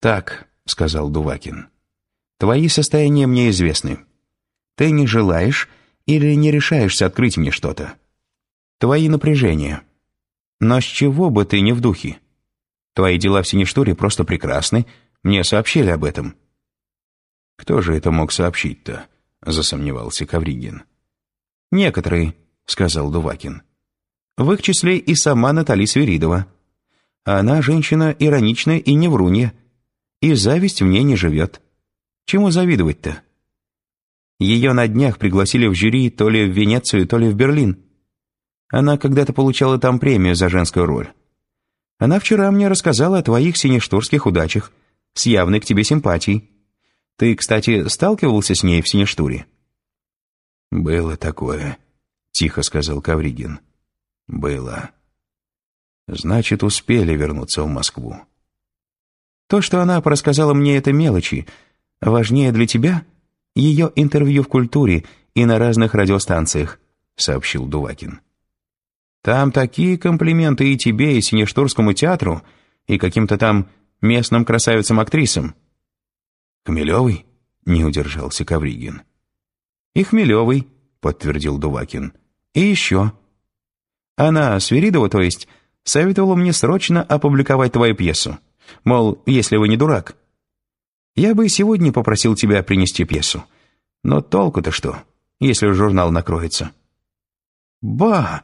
«Так», — сказал Дувакин, — «твои состояния мне известны. Ты не желаешь или не решаешься открыть мне что-то. Твои напряжения. Но с чего бы ты не в духе? Твои дела в Синештуре просто прекрасны, мне сообщили об этом». «Кто же это мог сообщить-то?» — засомневался Кавригин. «Некоторые», — сказал Дувакин. «В их числе и сама Натали Свиридова. Она женщина ироничная и не врунья, и зависть в ней не живет. Чему завидовать-то?» Ее на днях пригласили в жюри то ли в Венецию, то ли в Берлин. Она когда-то получала там премию за женскую роль. Она вчера мне рассказала о твоих синештурских удачах, с явной к тебе симпатией. Ты, кстати, сталкивался с ней в Синештуре?» «Было такое», — тихо сказал Кавригин. «Было. Значит, успели вернуться в Москву». «То, что она рассказала мне, это мелочи. Важнее для тебя ее интервью в культуре и на разных радиостанциях», — сообщил Дувакин. «Там такие комплименты и тебе, и Синештурскому театру, и каким-то там местным красавицам-актрисам». «Хмелевый?» — не удержался Кавригин. «И Хмелевый», — подтвердил Дувакин. «И еще. Она, Свиридова, то есть, советовала мне срочно опубликовать твою пьесу. Мол, если вы не дурак. Я бы и сегодня попросил тебя принести пьесу. Но толку-то что, если журнал накроется?» «Ба!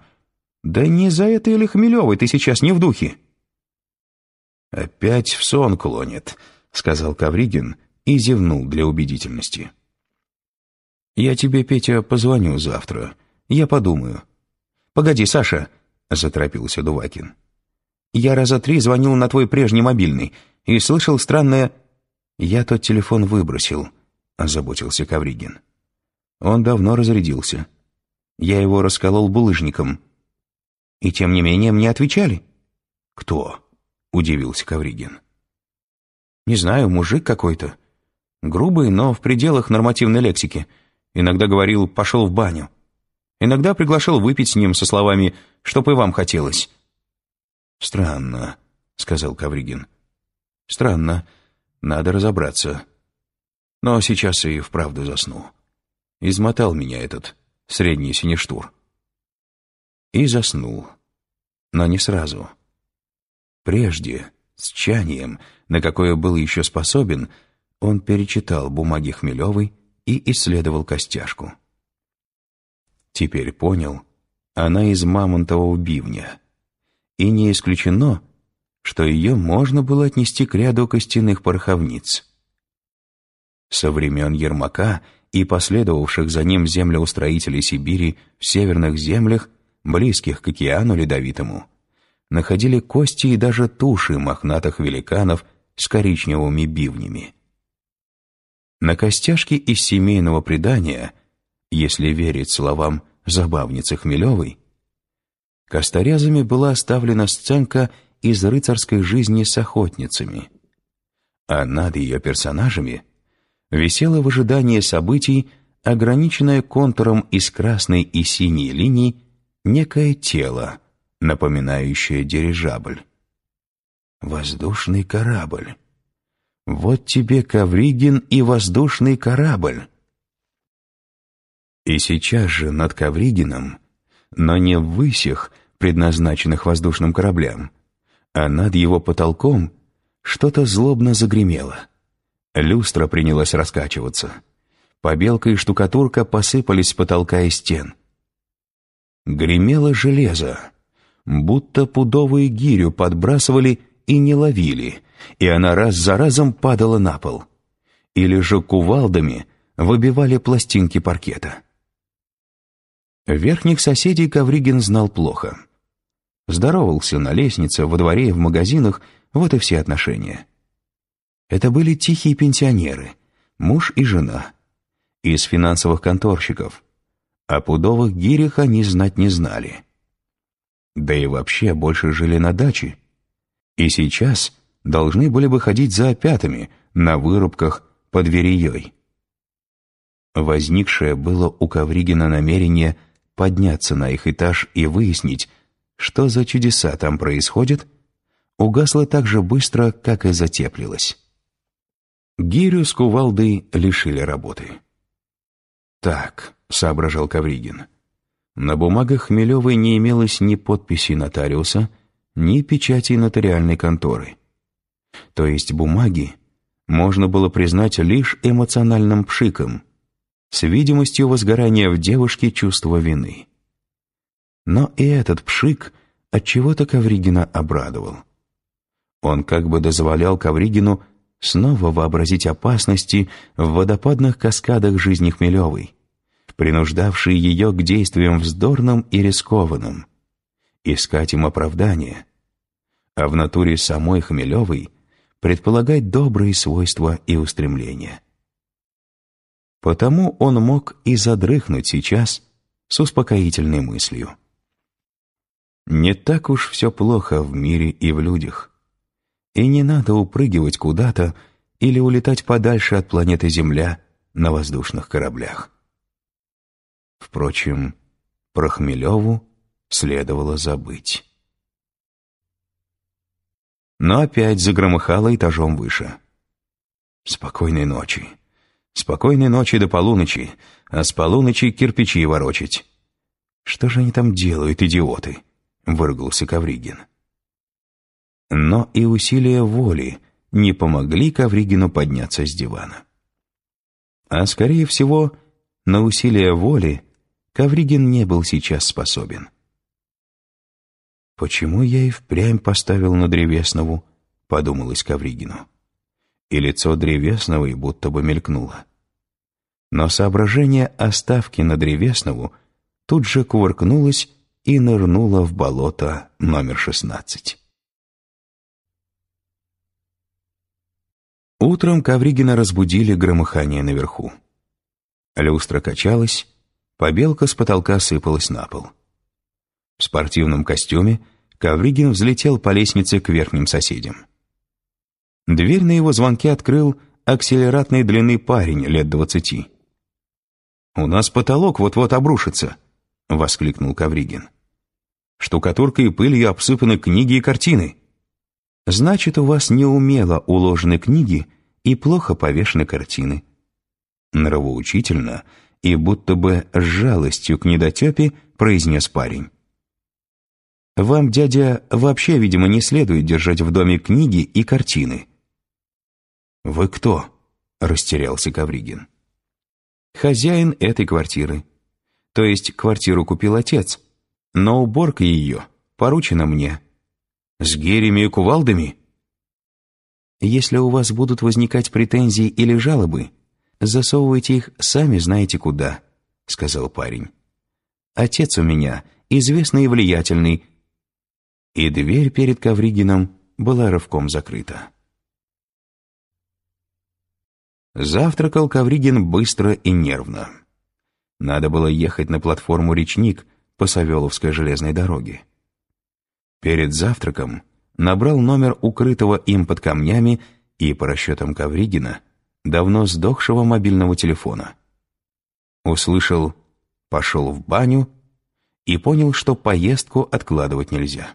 Да не за это или Хмелевой ты сейчас не в духе?» «Опять в сон клонит», — сказал Кавригин и зевнул для убедительности. «Я тебе, Петя, позвоню завтра. Я подумаю». «Погоди, Саша», — заторопился Дувакин. «Я раза три звонил на твой прежний мобильный и слышал странное...» «Я тот телефон выбросил», — озаботился Кавригин. «Он давно разрядился. Я его расколол булыжником. И тем не менее мне отвечали». «Кто?» — удивился Кавригин. «Не знаю, мужик какой-то. Грубый, но в пределах нормативной лексики. Иногда говорил «пошел в баню». Иногда приглашал выпить с ним со словами «чтоб и вам хотелось». «Странно», — сказал Кавригин. «Странно. Надо разобраться. Но сейчас и вправду засну. Измотал меня этот средний синештур». И заснул. Но не сразу. Прежде, с чанием, на какое был еще способен, — он перечитал бумаги Хмелевой и исследовал костяшку. Теперь понял, она из мамонтового бивня. И не исключено, что ее можно было отнести к ряду костяных пороховниц. Со времен Ермака и последовавших за ним землеустроителей Сибири в северных землях, близких к океану ледовитому, находили кости и даже туши мохнатых великанов с коричневыми бивнями. На костяшке из семейного предания, если верить словам забавницы Хмелевой, косторязами была оставлена сценка из рыцарской жизни с охотницами, а над ее персонажами висело в ожидании событий, ограниченное контуром из красной и синей линий, некое тело, напоминающее дирижабль. Воздушный корабль. Вот тебе Ковригин и воздушный корабль. И сейчас же над Ковригином, но не в высях, предназначенных воздушным кораблям, а над его потолком что-то злобно загремело. Люстра принялась раскачиваться. Побелка и штукатурка посыпались с потолка и стен. Гремело железо, будто пудовую гирю подбрасывали и не ловили — и она раз за разом падала на пол. Или же кувалдами выбивали пластинки паркета. Верхних соседей Ковригин знал плохо. Здоровался на лестнице, во дворе в магазинах, вот и все отношения. Это были тихие пенсионеры, муж и жена, из финансовых конторщиков. О пудовых гирях они знать не знали. Да и вообще больше жили на даче. И сейчас должны были бы ходить за опятами на вырубках под Вереей. Возникшее было у Ковригина намерение подняться на их этаж и выяснить, что за чудеса там происходят, угасло так же быстро, как и затеплилось. Гирю с кувалдой лишили работы. «Так», — соображал Кавригин, — «на бумагах Хмелевой не имелось ни подписи нотариуса, ни печати нотариальной конторы. То есть бумаги можно было признать лишь эмоциональным пшиком, с видимостью возгорания в девушке чувства вины. Но и этот пшик от чего то Ковригина обрадовал. Он как бы дозволял Ковригину снова вообразить опасности в водопадных каскадах жизни Хмелевой, принуждавшие ее к действиям вздорным и рискованным, искать им оправдание, а в натуре самой Хмелевой предполагать добрые свойства и устремления. Потому он мог и задрыхнуть сейчас с успокоительной мыслью. Не так уж все плохо в мире и в людях. И не надо упрыгивать куда-то или улетать подальше от планеты Земля на воздушных кораблях. Впрочем, про Хмелеву следовало забыть. Но опять загромыхало этажом выше. «Спокойной ночи. Спокойной ночи до полуночи, а с полуночи кирпичи ворочать. Что же они там делают, идиоты?» — выругался Ковригин. Но и усилия воли не помогли Ковригину подняться с дивана. А скорее всего, на усилия воли Ковригин не был сейчас способен. «Почему я и впрямь поставил на Древеснову?» — подумалось Ковригину. И лицо Древесновой будто бы мелькнуло. Но соображение о ставке на Древеснову тут же кувыркнулось и нырнуло в болото номер шестнадцать. Утром Ковригина разбудили громыхание наверху. Люстра качалась, побелка с потолка сыпалась на пол. В спортивном костюме Ковригин взлетел по лестнице к верхним соседям. Дверь на его звонке открыл акселератной длины парень лет двадцати. «У нас потолок вот-вот обрушится», — воскликнул Ковригин. «Штукатуркой и пылью обсыпаны книги и картины». «Значит, у вас неумело уложены книги и плохо повешены картины». Нравоучительно и будто бы с жалостью к недотепе произнес парень. Вам, дядя, вообще, видимо, не следует держать в доме книги и картины». «Вы кто?» — растерялся Кавригин. «Хозяин этой квартиры. То есть квартиру купил отец, но уборка ее поручена мне. С гирями и кувалдами?» «Если у вас будут возникать претензии или жалобы, засовывайте их сами знаете куда», — сказал парень. «Отец у меня известный и влиятельный, и дверь перед Ковригином была рывком закрыта. Завтракал Ковригин быстро и нервно. Надо было ехать на платформу «Речник» по Савеловской железной дороге. Перед завтраком набрал номер укрытого им под камнями и, по расчетам Ковригина, давно сдохшего мобильного телефона. Услышал «пошел в баню» и понял, что поездку откладывать нельзя.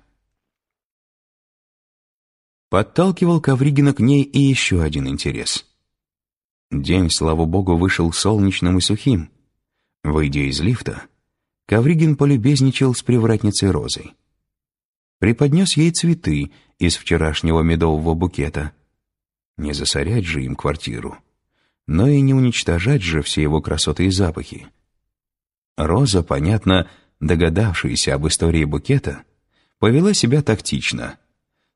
Подталкивал Ковригина к ней и еще один интерес. День, слава богу, вышел солнечным и сухим. Выйдя из лифта, Ковригин полюбезничал с привратницей Розой. Преподнес ей цветы из вчерашнего медового букета. Не засорять же им квартиру, но и не уничтожать же все его красоты и запахи. Роза, понятно, догадавшаяся об истории букета, повела себя тактично —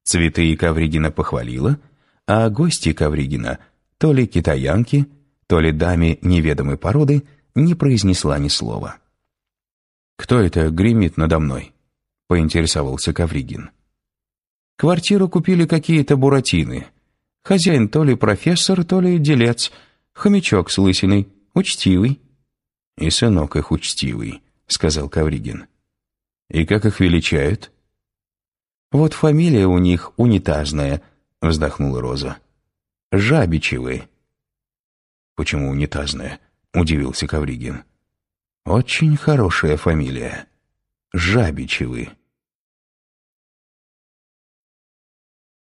Цветы Ковригина похвалила, а гости Ковригина, то ли китаянки, то ли даме неведомой породы, не произнесла ни слова. «Кто это гремит надо мной?» — поинтересовался Ковригин. «Квартиру купили какие-то буратины. Хозяин то ли профессор, то ли делец, хомячок с лысиной, учтивый». «И сынок их учтивый», — сказал Ковригин. «И как их величают?» «Вот фамилия у них унитазная», — вздохнула Роза. «Жабичевы». «Почему унитазная?» — удивился Кавригин. «Очень хорошая фамилия. Жабичевы».